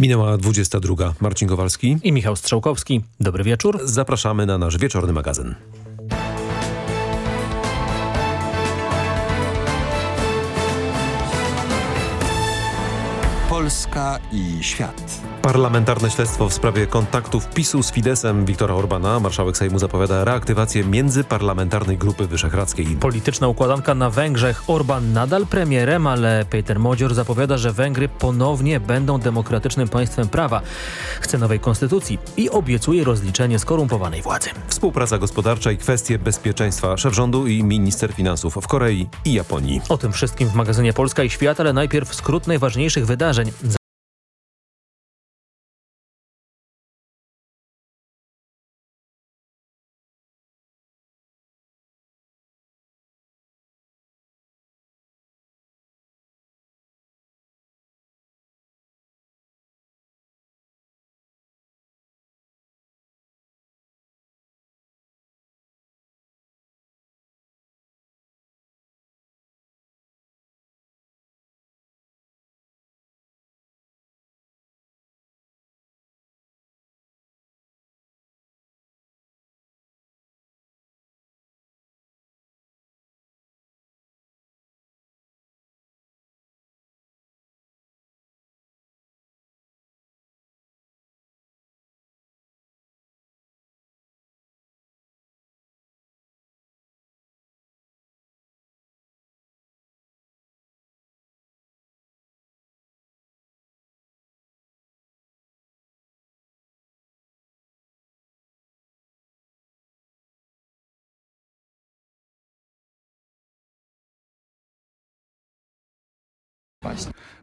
Minęła 22. Marcin Kowalski i Michał Strzałkowski. Dobry wieczór. Zapraszamy na nasz wieczorny magazyn. Polska i świat. Parlamentarne śledztwo w sprawie kontaktów PiSu z Fidesem Viktora Orbana. Marszałek Sejmu zapowiada reaktywację międzyparlamentarnej grupy wyszehradzkiej. Polityczna układanka na Węgrzech. Orban nadal premierem, ale Peter Modzior zapowiada, że Węgry ponownie będą demokratycznym państwem prawa. Chce nowej konstytucji i obiecuje rozliczenie skorumpowanej władzy. Współpraca gospodarcza i kwestie bezpieczeństwa. Szef rządu i minister finansów w Korei i Japonii. O tym wszystkim w magazynie Polska i Świat, ale najpierw skrót najważniejszych wydarzeń.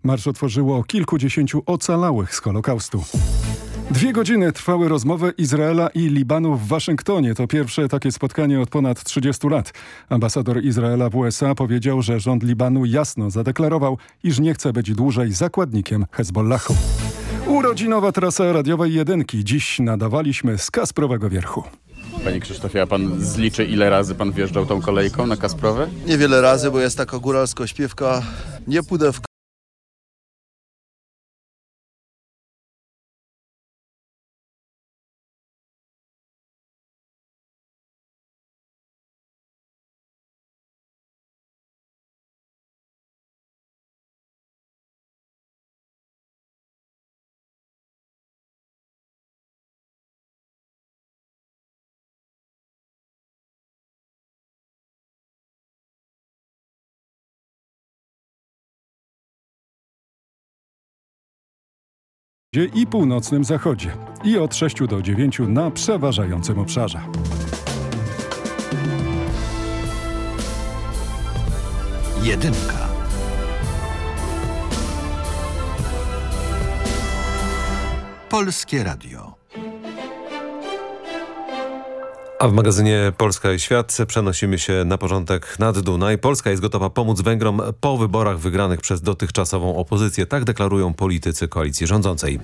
Marsz otworzyło kilkudziesięciu ocalałych z Holokaustu. Dwie godziny trwały rozmowy Izraela i Libanu w Waszyngtonie. To pierwsze takie spotkanie od ponad 30 lat. Ambasador Izraela w USA powiedział, że rząd Libanu jasno zadeklarował, iż nie chce być dłużej zakładnikiem Hezbollahu. Urodzinowa trasa radiowej jedynki. Dziś nadawaliśmy z Kasprowego Wierchu. Panie Krzysztofie, a pan zliczy ile razy pan wjeżdżał tą kolejką na Kasprowe? Niewiele razy, bo jest taka góralska śpiewka. Nie pójdę w i północnym zachodzie i od 6 do 9 na przeważającym obszarze. Jedynka. Polskie Radio. A w magazynie Polska i Świat przenosimy się na porządek nad Dunaj. Polska jest gotowa pomóc Węgrom po wyborach wygranych przez dotychczasową opozycję. Tak deklarują politycy koalicji rządzącej.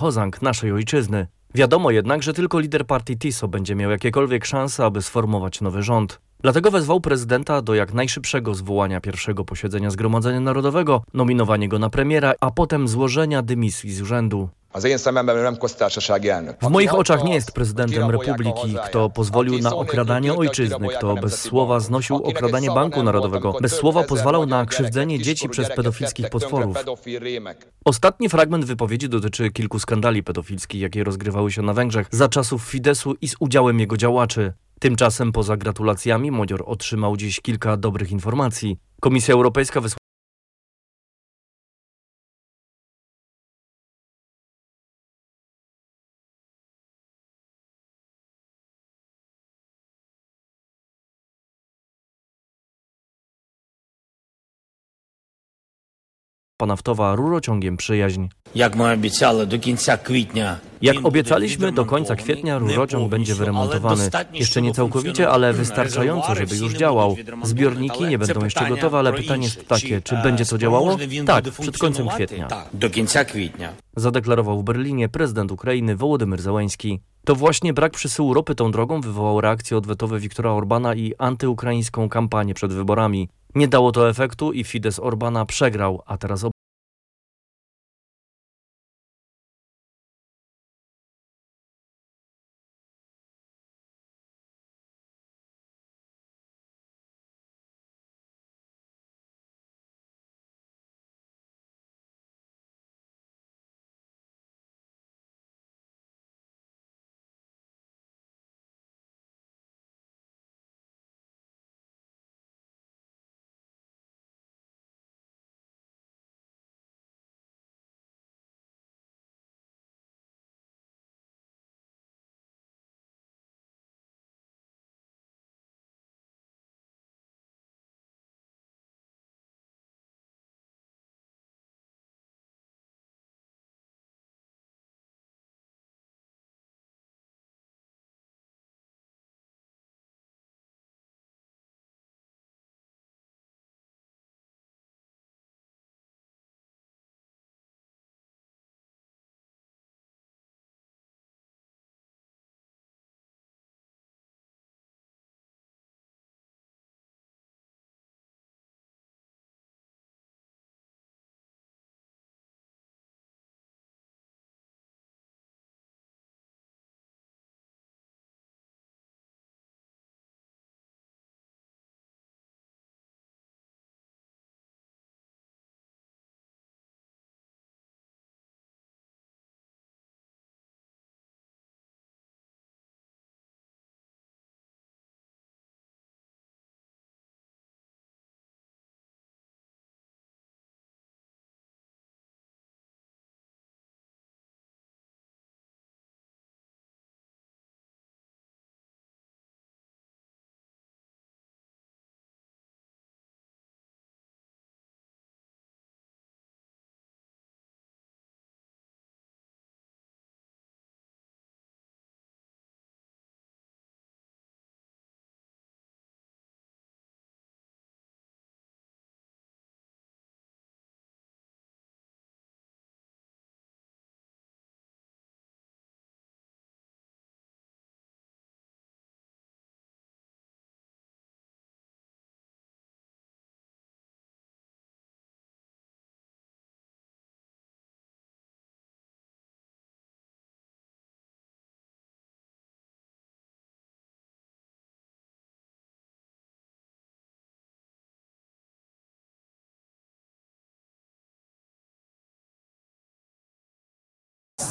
Hozang naszej ojczyzny. Wiadomo jednak, że tylko lider partii TISO będzie miał jakiekolwiek szanse, aby sformować nowy rząd. Dlatego wezwał prezydenta do jak najszybszego zwołania pierwszego posiedzenia Zgromadzenia Narodowego, nominowania go na premiera, a potem złożenia dymisji z urzędu. W moich oczach nie jest prezydentem republiki, kto pozwolił na okradanie ojczyzny, kto bez słowa znosił okradanie Banku Narodowego, bez słowa pozwalał na krzywdzenie dzieci przez pedofilskich potworów. Ostatni fragment wypowiedzi dotyczy kilku skandali pedofilskich, jakie rozgrywały się na Węgrzech za czasów Fidesu i z udziałem jego działaczy. Tymczasem poza gratulacjami Modzior otrzymał dziś kilka dobrych informacji. Komisja Europejska wysłała Ponawtowa rurociągiem przyjaźń. Jak obiecaliśmy, do końca kwietnia rurociąg będzie wyremontowany. Jeszcze nie całkowicie, ale wystarczająco, żeby już działał. Zbiorniki nie będą jeszcze gotowe, ale pytanie jest takie, czy będzie to działało? Tak, przed końcem kwietnia. Do końca kwietnia. Zadeklarował w Berlinie prezydent Ukrainy Wołodymyr Zełański. To właśnie brak przesyłu ropy tą drogą wywołał reakcję odwetowe Wiktora Orbana i antyukraińską kampanię przed wyborami. Nie dało to efektu i Fidesz Orbana przegrał, a teraz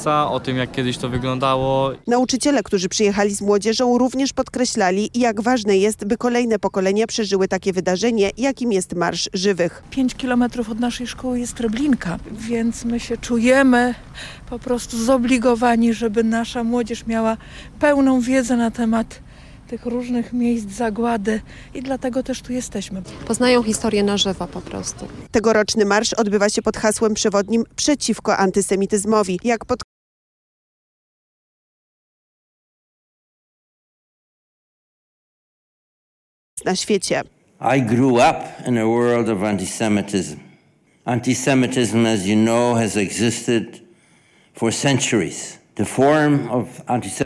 o tym, jak kiedyś to wyglądało. Nauczyciele, którzy przyjechali z młodzieżą, również podkreślali, jak ważne jest, by kolejne pokolenia przeżyły takie wydarzenie, jakim jest Marsz Żywych. 5 kilometrów od naszej szkoły jest Treblinka, więc my się czujemy po prostu zobligowani, żeby nasza młodzież miała pełną wiedzę na temat tych różnych miejsc zagłady i dlatego też tu jesteśmy. Poznają historię na żywo po prostu. Tegoroczny marsz odbywa się pod hasłem przewodnim przeciwko antysemityzmowi. Jak pod na świecie. I grew up in a world of anti-Semitism. Anti-Semitism, as you know, has existed for centuries.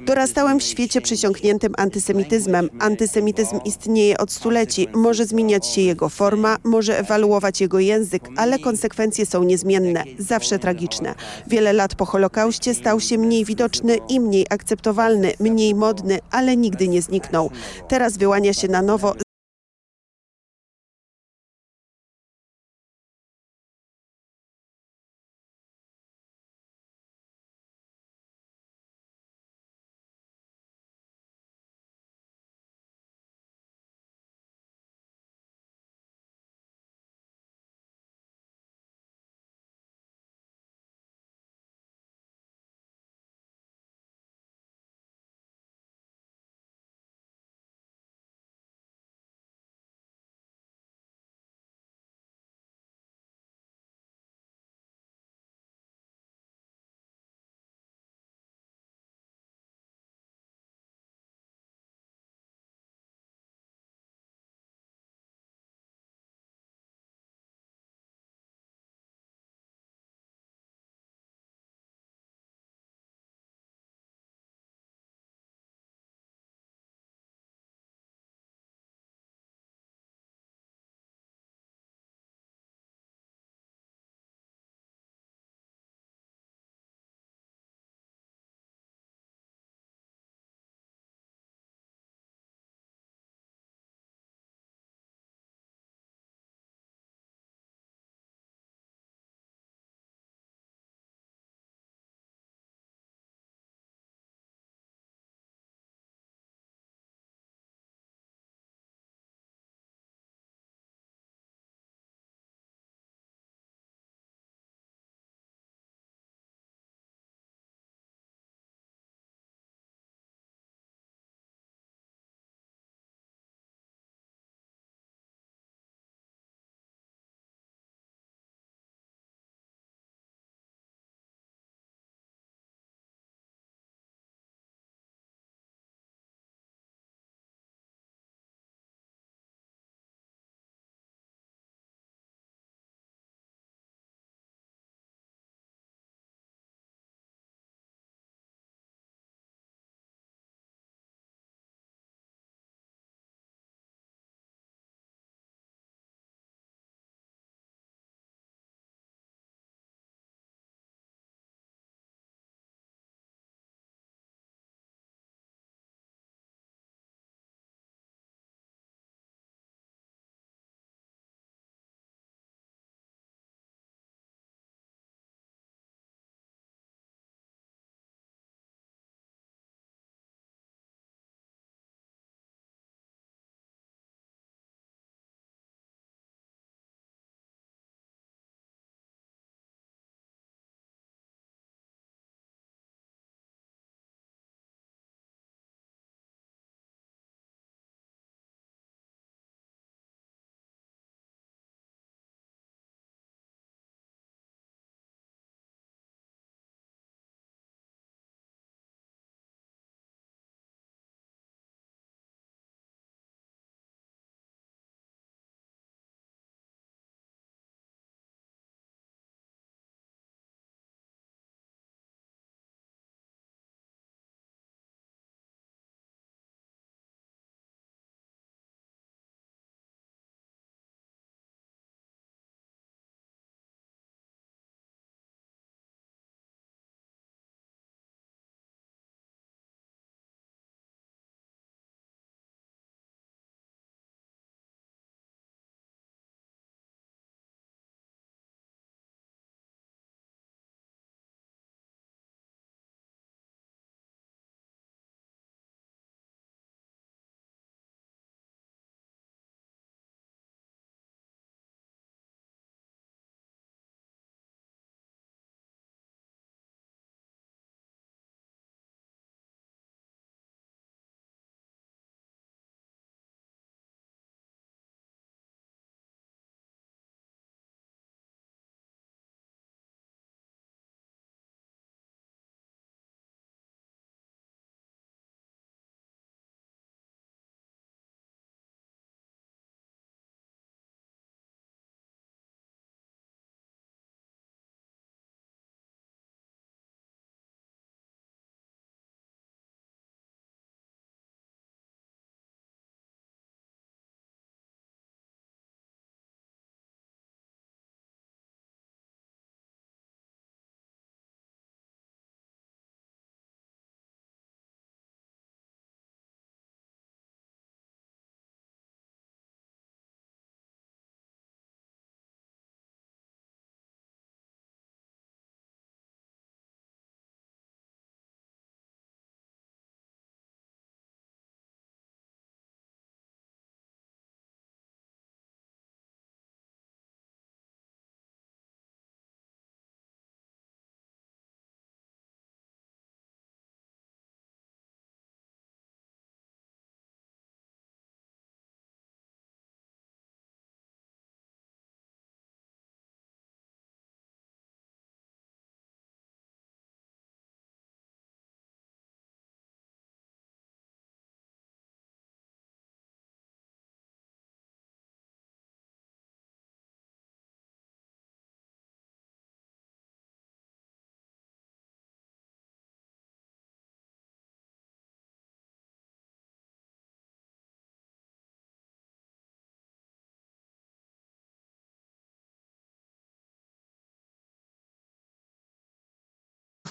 Dorastałem w świecie przesiąkniętym antysemityzmem. Antysemityzm istnieje od stuleci. Może zmieniać się jego forma, może ewaluować jego język, ale konsekwencje są niezmienne, zawsze tragiczne. Wiele lat po Holokauście stał się mniej widoczny i mniej akceptowalny, mniej modny, ale nigdy nie zniknął. Teraz wyłania się na nowo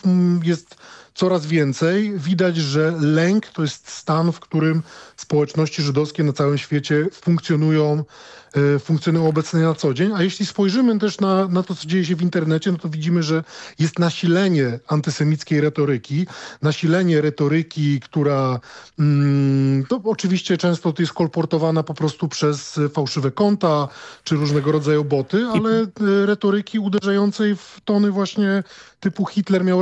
Mm, jest coraz więcej. Widać, że lęk to jest stan, w którym społeczności żydowskie na całym świecie funkcjonują, e, funkcjonują obecnie na co dzień. A jeśli spojrzymy też na, na to, co dzieje się w internecie, no to widzimy, że jest nasilenie antysemickiej retoryki, nasilenie retoryki, która mm, to oczywiście często to jest kolportowana po prostu przez fałszywe konta, czy różnego rodzaju boty, ale retoryki uderzającej w tony właśnie typu Hitler miał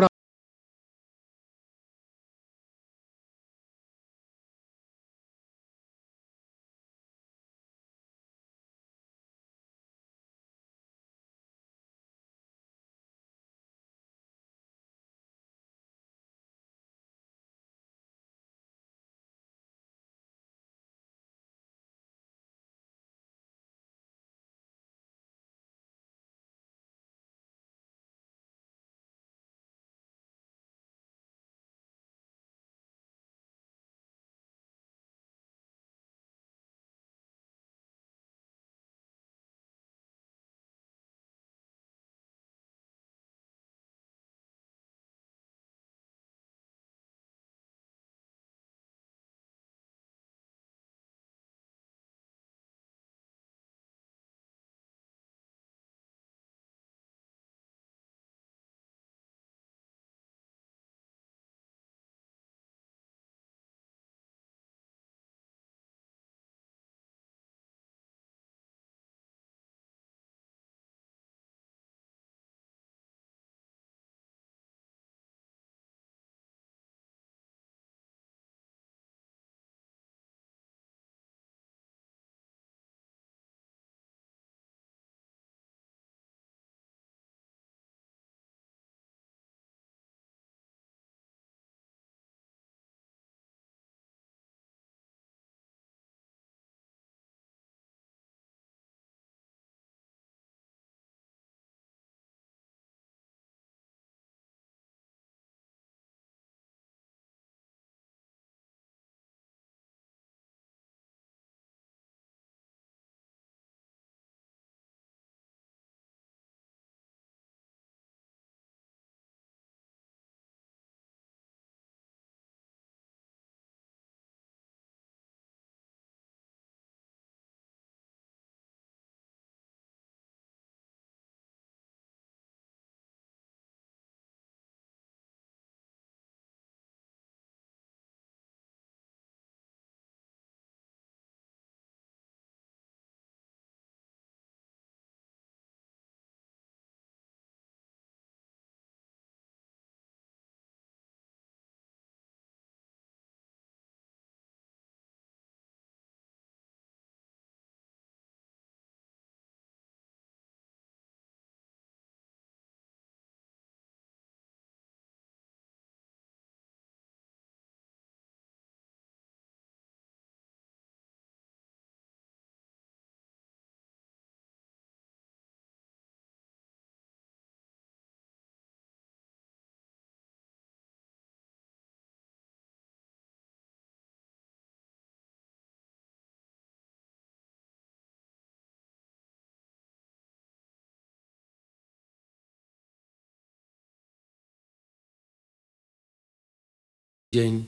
dzień,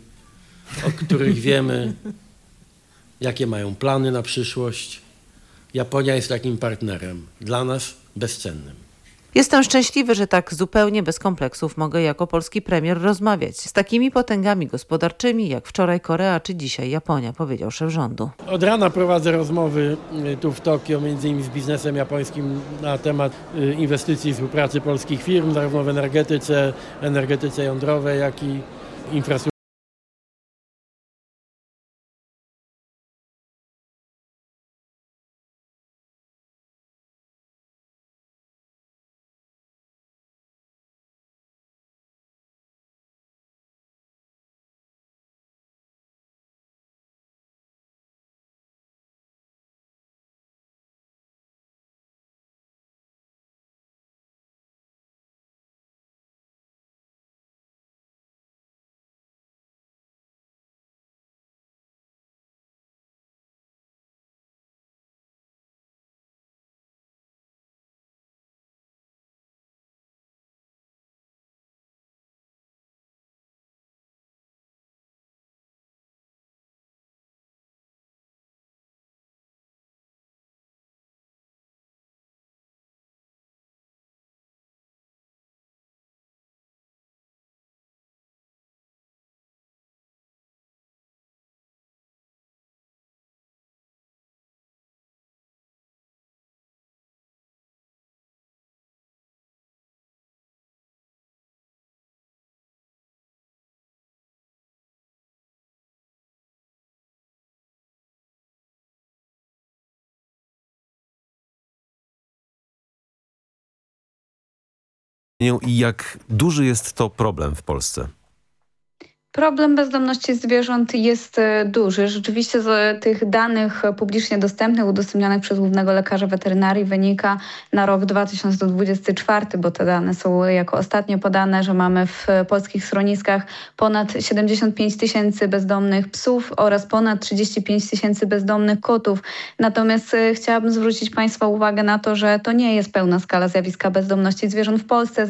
o których wiemy, jakie mają plany na przyszłość. Japonia jest takim partnerem, dla nas bezcennym. Jestem szczęśliwy, że tak zupełnie bez kompleksów mogę jako polski premier rozmawiać z takimi potęgami gospodarczymi jak wczoraj Korea czy dzisiaj Japonia, powiedział szef rządu. Od rana prowadzę rozmowy y, tu w Tokio, między innymi z biznesem japońskim na temat y, inwestycji i współpracy polskich firm, zarówno w energetyce, energetyce jądrowej, jak i infraestrutura I jak duży jest to problem w Polsce? Problem bezdomności zwierząt jest e, duży. Rzeczywiście z tych danych publicznie dostępnych, udostępnianych przez głównego lekarza weterynarii wynika na rok 2024, bo te dane są jako ostatnie podane, że mamy w polskich schroniskach ponad 75 tysięcy bezdomnych psów oraz ponad 35 tysięcy bezdomnych kotów. Natomiast e, chciałabym zwrócić Państwa uwagę na to, że to nie jest pełna skala zjawiska bezdomności zwierząt w Polsce.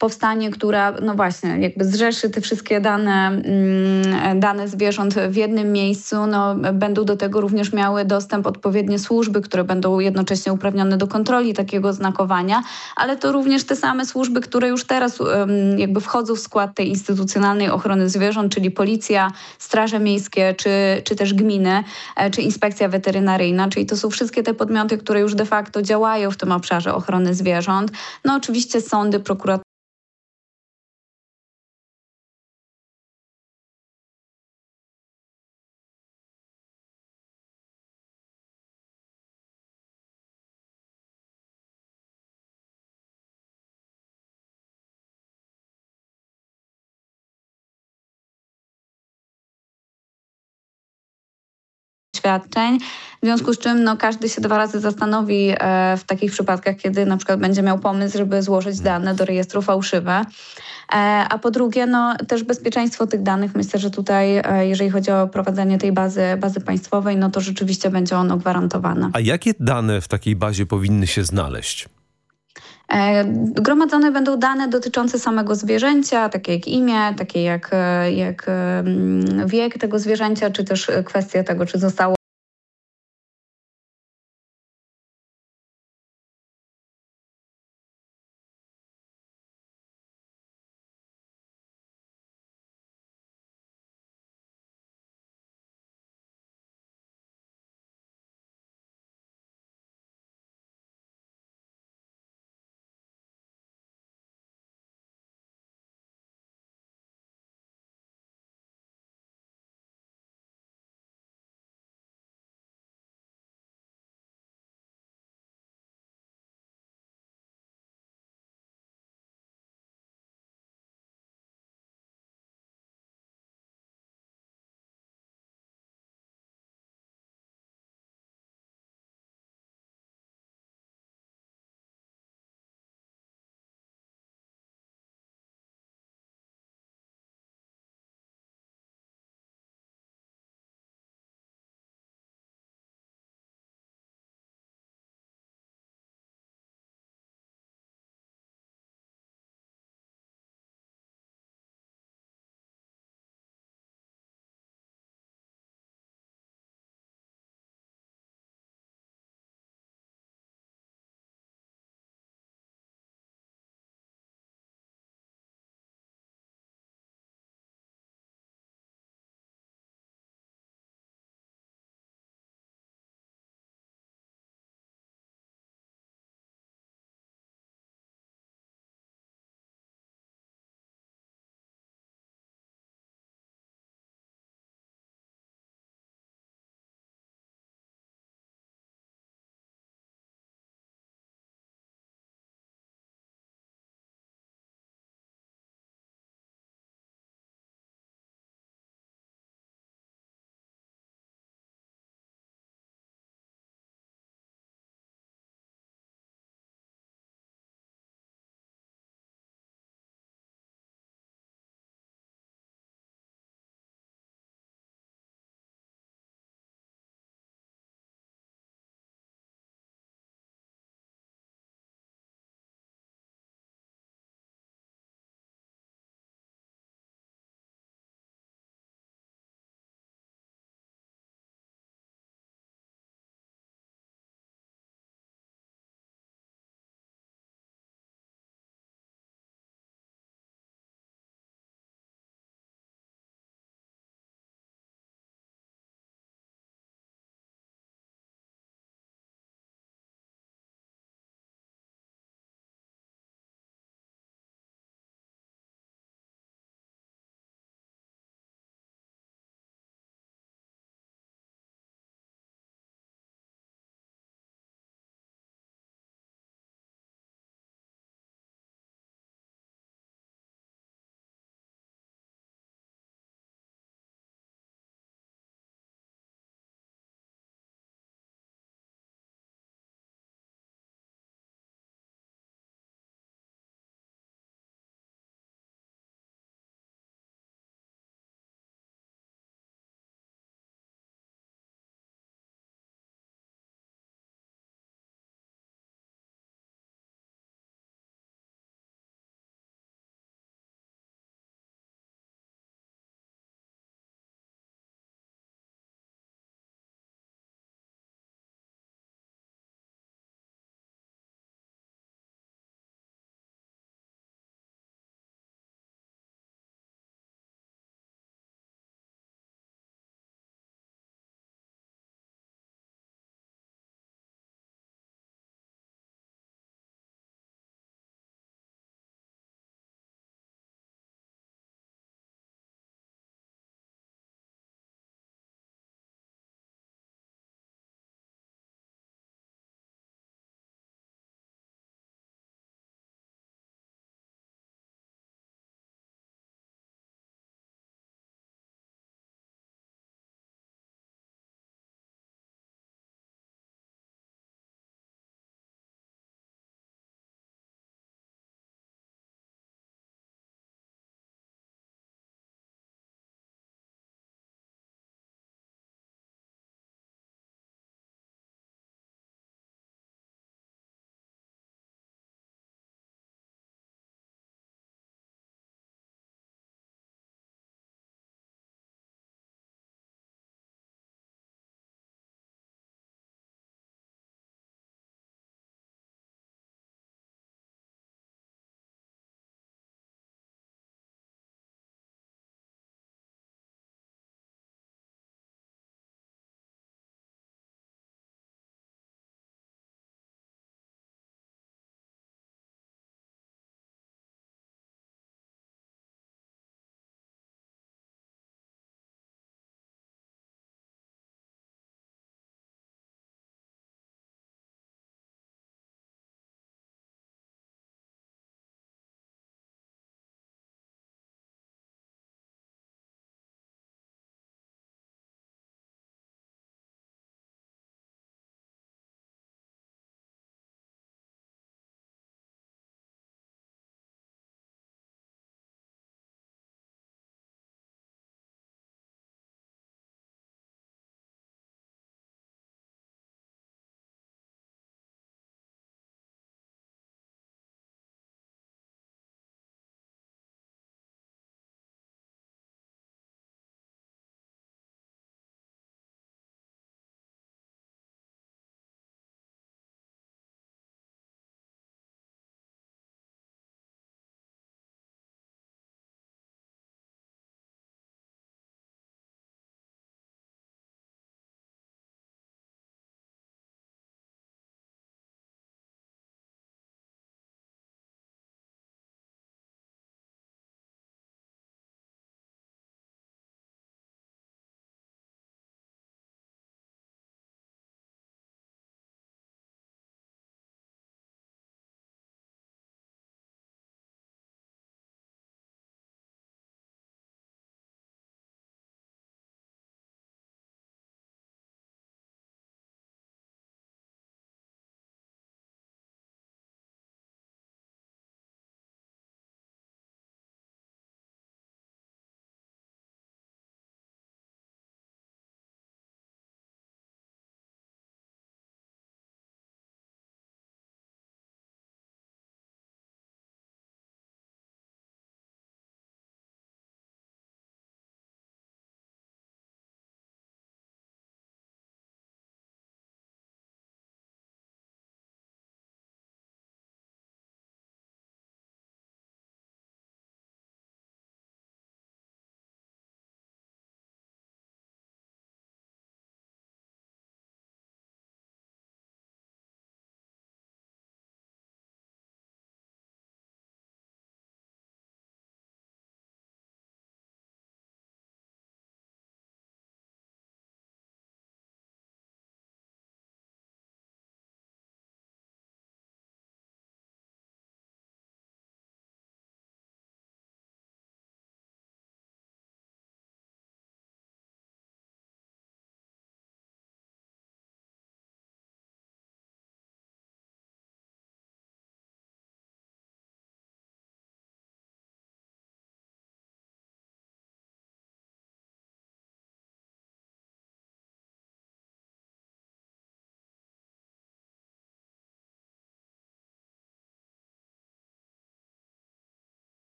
Powstanie, która no właśnie jakby zrzeszy te wszystkie dane, mm, dane zwierząt w jednym miejscu. No, będą do tego również miały dostęp odpowiednie służby, które będą jednocześnie uprawnione do kontroli takiego znakowania, ale to również te same służby, które już teraz jakby wchodzą w skład tej instytucjonalnej ochrony zwierząt, czyli policja, straże miejskie, czy, czy też gminy, e, czy inspekcja weterynaryjna, czyli to są wszystkie te podmioty, które już de facto działają w tym obszarze ochrony zwierząt. No oczywiście sądy, prokuratury, świadczeń, w związku z czym no, każdy się dwa razy zastanowi e, w takich przypadkach, kiedy na przykład będzie miał pomysł, żeby złożyć dane do rejestru fałszywe. E, a po drugie, no, też bezpieczeństwo tych danych. Myślę, że tutaj, e, jeżeli chodzi o prowadzenie tej bazy, bazy państwowej, no to rzeczywiście będzie ono gwarantowane. A jakie dane w takiej bazie powinny się znaleźć? Gromadzone będą dane dotyczące samego zwierzęcia, takie jak imię, takie jak, jak mm, wiek tego zwierzęcia, czy też kwestia tego, czy zostało